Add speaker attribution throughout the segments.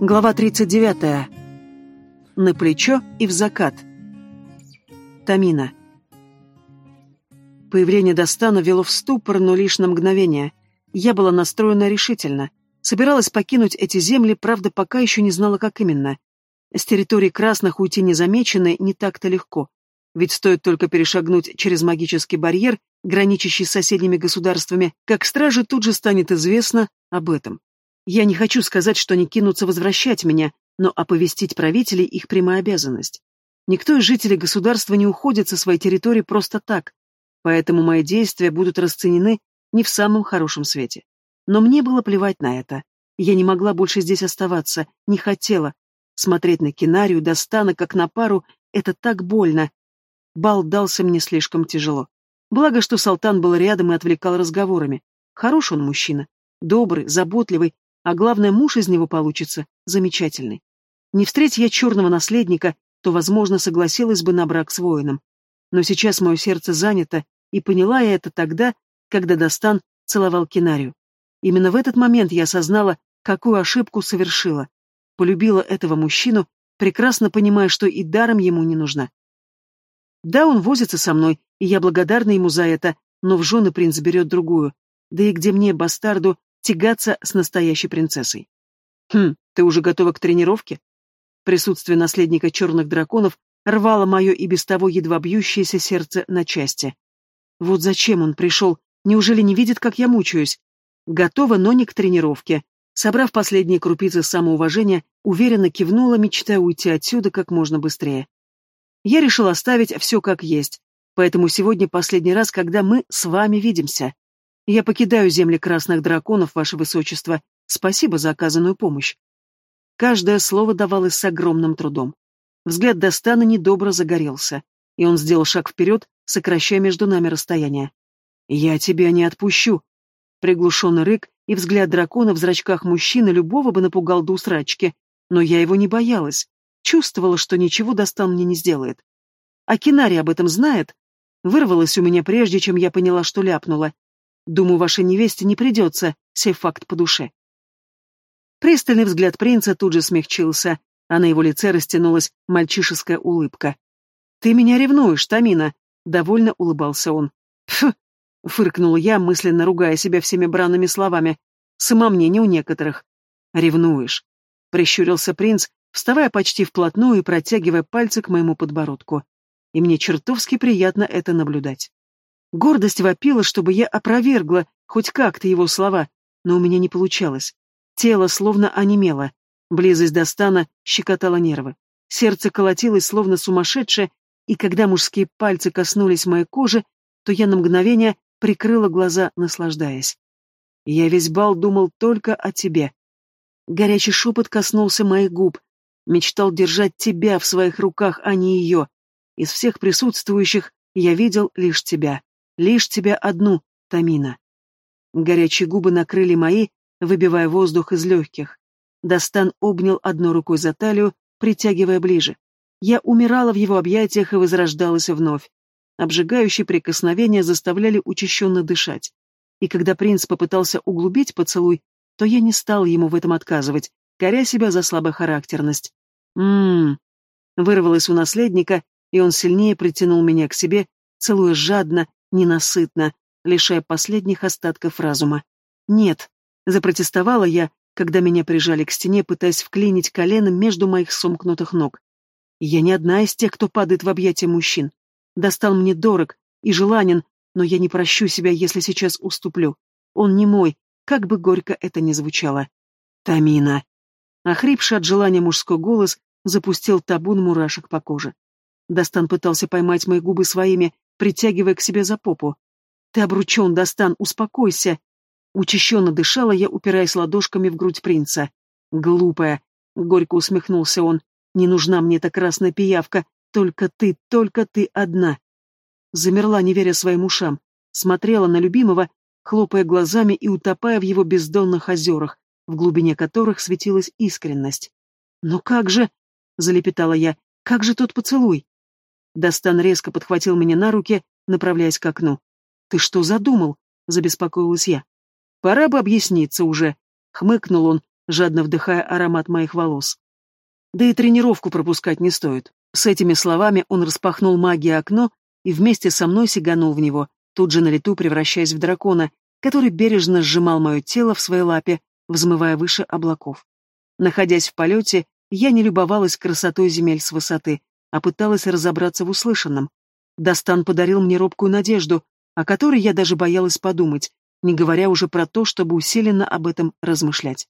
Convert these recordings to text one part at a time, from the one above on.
Speaker 1: Глава 39. На плечо и в закат. Тамина. Появление Достана вело в ступор, но лишь на мгновение. Я была настроена решительно. Собиралась покинуть эти земли, правда, пока еще не знала, как именно. С территории красных уйти незамеченной не так-то легко. Ведь стоит только перешагнуть через магический барьер, граничащий с соседними государствами, как страже тут же станет известно об этом. Я не хочу сказать, что они кинутся возвращать меня, но оповестить правителей их прямая обязанность. Никто из жителей государства не уходит со своей территории просто так, поэтому мои действия будут расценены не в самом хорошем свете. Но мне было плевать на это. Я не могла больше здесь оставаться, не хотела. Смотреть на Кинарию, Достана, как на пару, это так больно. Бал дался мне слишком тяжело. Благо, что Салтан был рядом и отвлекал разговорами. Хороший он мужчина. Добрый, заботливый, а главное, муж из него получится замечательный. Не встреть я черного наследника, то, возможно, согласилась бы на брак с воином. Но сейчас мое сердце занято, и поняла я это тогда, когда Достан целовал Кинарию. Именно в этот момент я осознала, какую ошибку совершила. Полюбила этого мужчину, прекрасно понимая, что и даром ему не нужна. Да, он возится со мной, и я благодарна ему за это, но в жены принц берет другую. Да и где мне, бастарду, тягаться с настоящей принцессой. Хм, ты уже готова к тренировке? Присутствие наследника черных драконов рвало мое и без того едва бьющееся сердце на части. Вот зачем он пришел? Неужели не видит, как я мучаюсь? Готова, но не к тренировке. Собрав последние крупицы самоуважения, уверенно кивнула, мечтая уйти отсюда как можно быстрее. Я решил оставить все как есть, поэтому сегодня последний раз, когда мы с вами видимся. Я покидаю земли красных драконов, ваше высочество. Спасибо за оказанную помощь. Каждое слово давалось с огромным трудом. Взгляд Достана недобро загорелся, и он сделал шаг вперед, сокращая между нами расстояние. «Я тебя не отпущу!» Приглушенный рык и взгляд дракона в зрачках мужчины любого бы напугал до усрачки, но я его не боялась, чувствовала, что ничего Достан мне не сделает. А Кинари об этом знает? Вырвалось у меня прежде, чем я поняла, что ляпнула, Думаю, вашей невесте не придется сей факт по душе. Пристальный взгляд принца тут же смягчился, а на его лице растянулась мальчишеская улыбка. «Ты меня ревнуешь, Тамина!» — довольно улыбался он. «Пф!» — фыркнула я, мысленно ругая себя всеми бранными словами. «Самомнение у некоторых». «Ревнуешь!» — прищурился принц, вставая почти вплотную и протягивая пальцы к моему подбородку. И мне чертовски приятно это наблюдать. Гордость вопила, чтобы я опровергла хоть как-то его слова, но у меня не получалось. Тело словно онемело. Близость Достана щекотала нервы. Сердце колотилось, словно сумасшедшее, и когда мужские пальцы коснулись моей кожи, то я на мгновение прикрыла глаза, наслаждаясь. Я весь бал думал только о тебе. Горячий шепот коснулся моих губ. Мечтал держать тебя в своих руках, а не ее. Из всех присутствующих я видел лишь тебя. Лишь тебя одну, Тамина. Горячие губы накрыли мои, выбивая воздух из легких. Достан обнял одной рукой за талию, притягивая ближе. Я умирала в его объятиях и возрождалась вновь. Обжигающие прикосновения заставляли учащенно дышать. И когда принц попытался углубить поцелуй, то я не стал ему в этом отказывать, коря себя за слабохарактерность. «М-м-м», вырвалось у наследника, и он сильнее притянул меня к себе, целуя жадно, ненасытно, лишая последних остатков разума. «Нет», — запротестовала я, когда меня прижали к стене, пытаясь вклинить коленом между моих сомкнутых ног. Я не одна из тех, кто падает в объятия мужчин. Достал мне дорог и желанен, но я не прощу себя, если сейчас уступлю. Он не мой, как бы горько это ни звучало. Тамина. Охрипший от желания мужской голос запустил табун мурашек по коже. Достан пытался поймать мои губы своими, притягивая к себе за попу. «Ты обручен, Достан, успокойся!» Учащенно дышала я, упираясь ладошками в грудь принца. «Глупая!» — горько усмехнулся он. «Не нужна мне эта красная пиявка. Только ты, только ты одна!» Замерла, не веря своим ушам. Смотрела на любимого, хлопая глазами и утопая в его бездонных озерах, в глубине которых светилась искренность. «Но как же...» — залепетала я. «Как же тот поцелуй?» Достан резко подхватил меня на руки, направляясь к окну. «Ты что задумал?» — забеспокоилась я. «Пора бы объясниться уже», — хмыкнул он, жадно вдыхая аромат моих волос. Да и тренировку пропускать не стоит. С этими словами он распахнул магии окно и вместе со мной сиганул в него, тут же на лету превращаясь в дракона, который бережно сжимал мое тело в своей лапе, взмывая выше облаков. Находясь в полете, я не любовалась красотой земель с высоты, а пыталась разобраться в услышанном. Дастан подарил мне робкую надежду, о которой я даже боялась подумать, не говоря уже про то, чтобы усиленно об этом размышлять.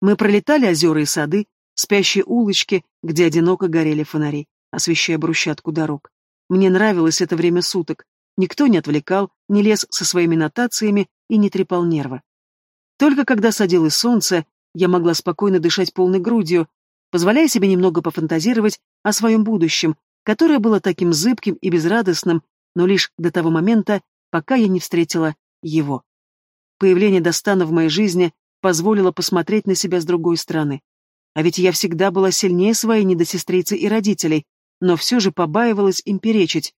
Speaker 1: Мы пролетали озера и сады, спящие улочки, где одиноко горели фонари, освещая брусчатку дорог. Мне нравилось это время суток. Никто не отвлекал, не лез со своими нотациями и не трепал нервы. Только когда садилось солнце, я могла спокойно дышать полной грудью, позволяя себе немного пофантазировать о своем будущем, которое было таким зыбким и безрадостным, но лишь до того момента, пока я не встретила его. Появление Достана в моей жизни позволило посмотреть на себя с другой стороны. А ведь я всегда была сильнее своей недосестрицы и родителей, но все же побаивалась им перечить.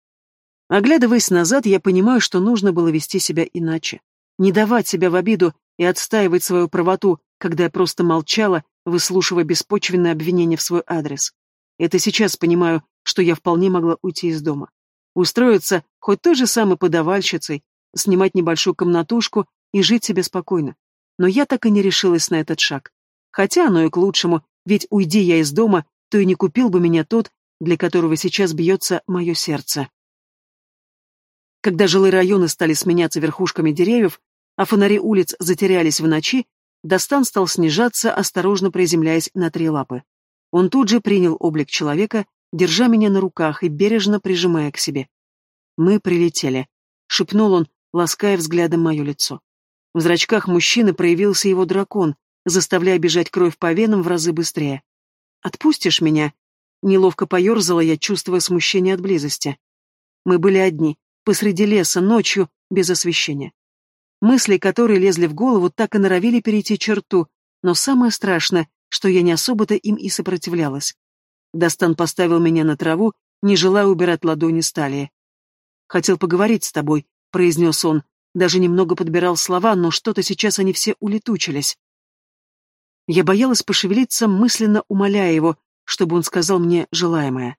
Speaker 1: Оглядываясь назад, я понимаю, что нужно было вести себя иначе. Не давать себя в обиду и отстаивать свою правоту, когда я просто молчала, выслушивая беспочвенные обвинения в свой адрес. Это сейчас понимаю, что я вполне могла уйти из дома. Устроиться хоть той же самой подавальщицей, снимать небольшую комнатушку и жить себе спокойно. Но я так и не решилась на этот шаг. Хотя оно и к лучшему, ведь уйди я из дома, то и не купил бы меня тот, для которого сейчас бьется мое сердце. Когда жилые районы стали сменяться верхушками деревьев, а фонари улиц затерялись в ночи, Достан стал снижаться, осторожно приземляясь на три лапы. Он тут же принял облик человека, держа меня на руках и бережно прижимая к себе. «Мы прилетели», — шепнул он, лаская взглядом мое лицо. В зрачках мужчины проявился его дракон, заставляя бежать кровь по венам в разы быстрее. «Отпустишь меня?» Неловко поерзала я, чувствуя смущение от близости. Мы были одни, посреди леса, ночью, без освещения. Мысли, которые лезли в голову, так и норовили перейти черту, но самое страшное, что я не особо-то им и сопротивлялась. Достан поставил меня на траву, не желая убирать ладони с талии. «Хотел поговорить с тобой», — произнес он. Даже немного подбирал слова, но что-то сейчас они все улетучились. Я боялась пошевелиться, мысленно умоляя его, чтобы он сказал мне желаемое.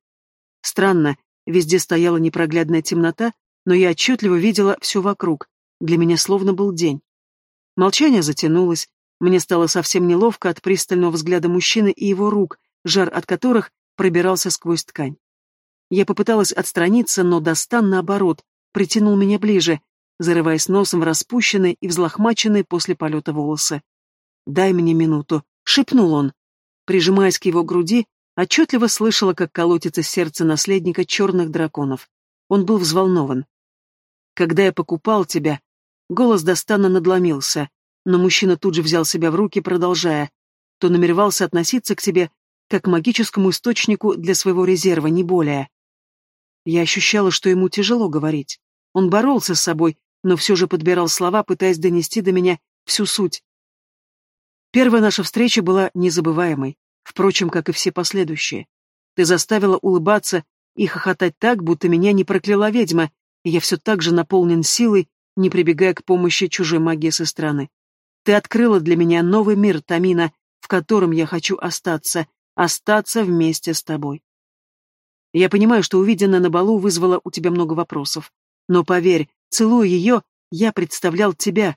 Speaker 1: Странно, везде стояла непроглядная темнота, но я отчетливо видела все вокруг. Для меня словно был день. Молчание затянулось. Мне стало совсем неловко от пристального взгляда мужчины и его рук, жар от которых пробирался сквозь ткань. Я попыталась отстраниться, но Достан, наоборот, притянул меня ближе, зарываясь носом в распущенные и взлохмаченные после полета волосы. «Дай мне минуту», — шепнул он. Прижимаясь к его груди, Отчетливо слышала, как колотится сердце наследника черных драконов. Он был взволнован. «Когда я покупал тебя...» Голос Достана надломился, но мужчина тут же взял себя в руки, продолжая. То намеревался относиться к тебе как к магическому источнику для своего резерва, не более. Я ощущала, что ему тяжело говорить. Он боролся с собой, но все же подбирал слова, пытаясь донести до меня всю суть. Первая наша встреча была незабываемой впрочем, как и все последующие. Ты заставила улыбаться и хохотать так, будто меня не прокляла ведьма, и я все так же наполнен силой, не прибегая к помощи чужой магии со стороны. Ты открыла для меня новый мир, Тамина, в котором я хочу остаться, остаться вместе с тобой. Я понимаю, что увиденное на балу вызвало у тебя много вопросов. Но поверь, целуя ее, я представлял тебя.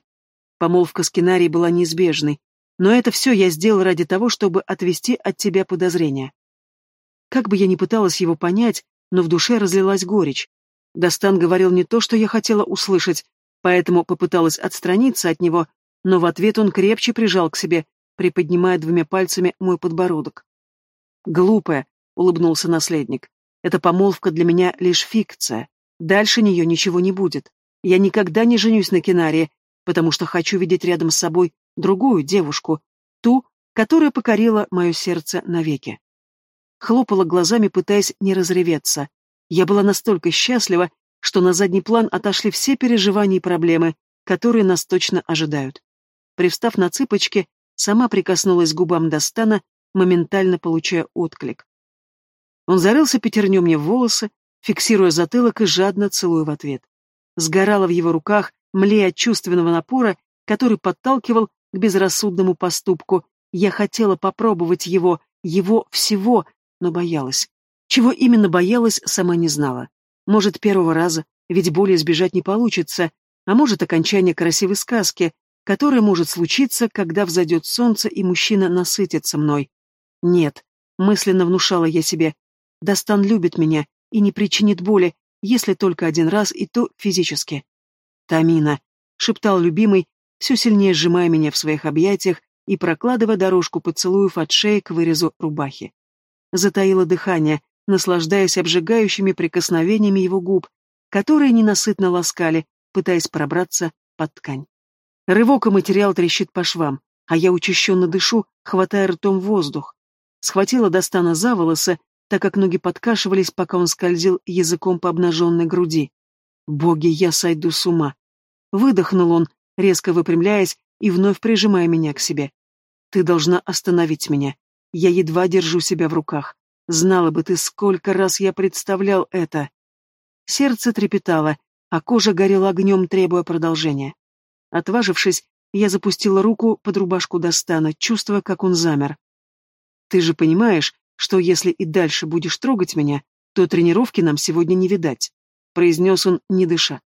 Speaker 1: Помолвка с Кинарией была неизбежной, но это все я сделал ради того, чтобы отвести от тебя подозрения. Как бы я ни пыталась его понять, но в душе разлилась горечь. Достан говорил не то, что я хотела услышать, поэтому попыталась отстраниться от него, но в ответ он крепче прижал к себе, приподнимая двумя пальцами мой подбородок. «Глупая», — улыбнулся наследник. «Эта помолвка для меня лишь фикция. Дальше нее ничего не будет. Я никогда не женюсь на Кинаре, потому что хочу видеть рядом с собой другую девушку, ту, которая покорила мое сердце навеки. Хлопала глазами, пытаясь не разреветься. Я была настолько счастлива, что на задний план отошли все переживания и проблемы, которые нас точно ожидают. Привстав на цыпочки, сама прикоснулась к губам Достана, моментально получая отклик. Он зарылся пятернем мне в волосы, фиксируя затылок и жадно целуя в ответ. Сгорала в его руках, млея от чувственного напора, который подталкивал к безрассудному поступку. Я хотела попробовать его, его всего, но боялась. Чего именно боялась, сама не знала. Может, первого раза, ведь боли избежать не получится, а может, окончание красивой сказки, которая может случиться, когда взойдет солнце и мужчина насытится мной. Нет, мысленно внушала я себе, Достан любит меня и не причинит боли, если только один раз, и то физически. «Тамина», — шептал любимый, все сильнее сжимая меня в своих объятиях и прокладывая дорожку поцелуев от шеи к вырезу рубахи. Затаила дыхание, наслаждаясь обжигающими прикосновениями его губ, которые ненасытно ласкали, пытаясь пробраться под ткань. Рывок и материал трещит по швам, а я учащенно дышу, хватая ртом воздух. Схватила Достана за волосы, так как ноги подкашивались, пока он скользил языком по обнаженной груди. «Боги, я сойду с ума!» Выдохнул он, резко выпрямляясь и вновь прижимая меня к себе. «Ты должна остановить меня. Я едва держу себя в руках. Знала бы ты, сколько раз я представлял это!» Сердце трепетало, а кожа горела огнем, требуя продолжения. Отважившись, я запустила руку под рубашку Достана, чувствуя, как он замер. «Ты же понимаешь, что если и дальше будешь трогать меня, то тренировки нам сегодня не видать», — произнес он, не дыша.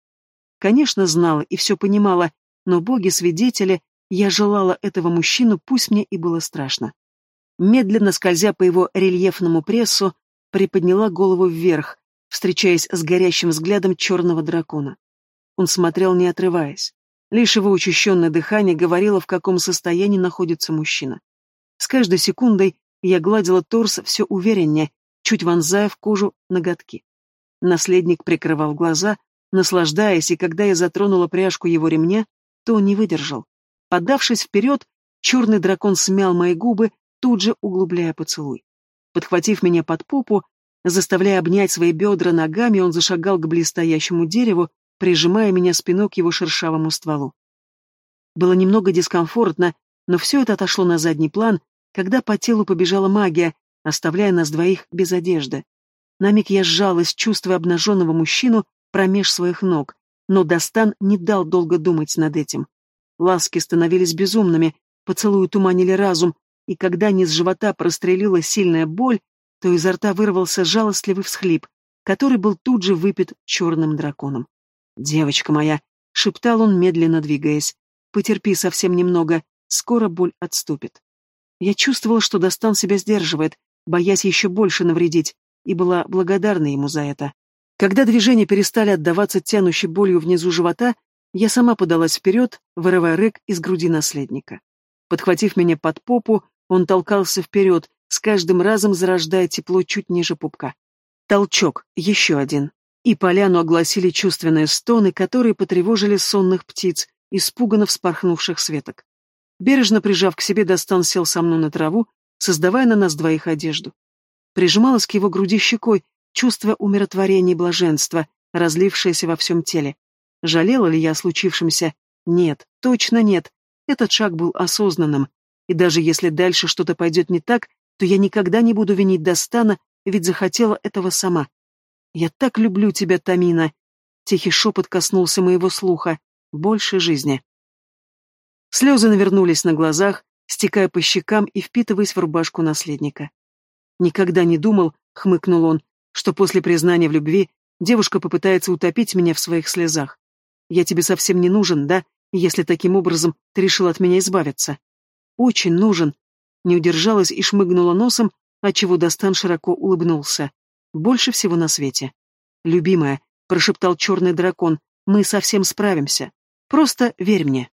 Speaker 1: Конечно, знала и все понимала, но боги-свидетели, я желала этого мужчину, пусть мне и было страшно. Медленно скользя по его рельефному прессу, приподняла голову вверх, встречаясь с горящим взглядом черного дракона. Он смотрел, не отрываясь. Лишь его учащенное дыхание говорило, в каком состоянии находится мужчина. С каждой секундой я гладила торс все увереннее, чуть вонзая в кожу ноготки. Наследник прикрывал глаза, наслаждаясь, и когда я затронула пряжку его ремня, то он не выдержал. Подавшись вперед, черный дракон смял мои губы, тут же углубляя поцелуй. Подхватив меня под попу, заставляя обнять свои бедра ногами, он зашагал к близстоящему дереву, прижимая меня спиной к его шершавому стволу. Было немного дискомфортно, но все это отошло на задний план, когда по телу побежала магия, оставляя нас двоих без одежды. На миг я сжалась, чувствуя обнаженного мужчину промеж своих ног, но Достан не дал долго думать над этим. Ласки становились безумными, поцелуи туманили разум, и когда низ живота прострелила сильная боль, то изо рта вырвался жалостливый всхлип, который был тут же выпит черным драконом. «Девочка моя!» — шептал он, медленно двигаясь. «Потерпи совсем немного, скоро боль отступит». Я чувствовала, что Достан себя сдерживает, боясь еще больше навредить, и была благодарна ему за это. Когда движения перестали отдаваться тянущей болью внизу живота, я сама подалась вперед, вырывая рык из груди наследника. Подхватив меня под попу, он толкался вперед, с каждым разом зарождая тепло чуть ниже пупка. Толчок, еще один. И поляну огласили чувственные стоны, которые потревожили сонных птиц, испуганно вспорхнувших с веток. Бережно прижав к себе, Достан сел со мной на траву, создавая на нас двоих одежду. Прижималась к его груди щекой, чувство умиротворения и блаженства, разлившееся во всем теле. Жалела ли я о случившемся? Нет, точно нет. Этот шаг был осознанным. И даже если дальше что-то пойдет не так, то я никогда не буду винить Достана, ведь захотела этого сама. «Я так люблю тебя, Тамина!» Тихий шепот коснулся моего слуха. Больше жизни. Слезы навернулись на глазах, стекая по щекам и впитываясь в рубашку наследника. «Никогда не думал», — хмыкнул он, — «что после признания в любви девушка попытается утопить меня в своих слезах. Я тебе совсем не нужен, да, если таким образом ты решил от меня избавиться?» «Очень нужен», — не удержалась и шмыгнула носом, отчего Достан широко улыбнулся. «Больше всего на свете». «Любимая», — прошептал черный дракон, — «мы совсем справимся. Просто верь мне».